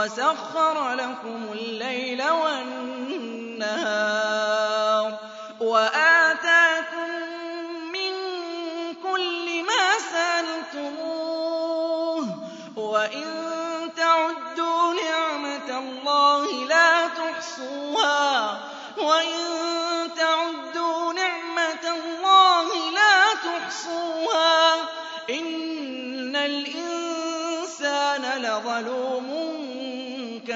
وسخر لكم الليل والنهار وآتاكم من كل ما سألتموه وإن تعدوا نِعْمَتَ الله لا تحصوها وإن تعدوا نِعْمَتَ الله لا تحصوها إن الإنسان لظلوم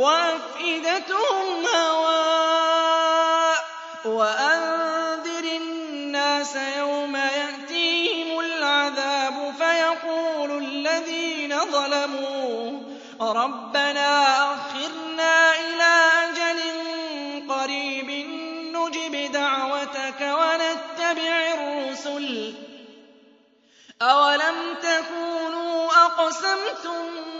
وأفئدتهم هواء وأنذر الناس يوم يأتيهم العذاب فيقول الذين ظلموا ربنا أخرنا إلى أجل قريب نجب دعوتك ونتبع الرسل أولم تكونوا أقسمتم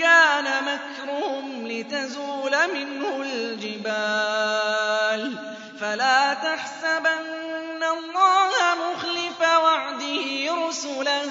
كَانَ مَكْرُهُمْ لِتَزُولَ مِنْهُ الْجِبَالُ. فَلَا تَحْسَبَنَّ اللَّهَ مُخْلِفَ وَعْدِهِ رُسُلَهُ.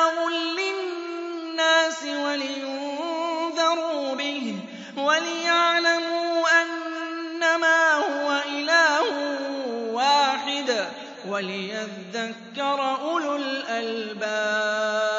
وَلِيَعْلَمُوا أَنَّمَا هُوَ إِلَٰهٌ وَاحِدٌ وَلِيَذَّكَّرَ أُولُو الْأَلْبَابِ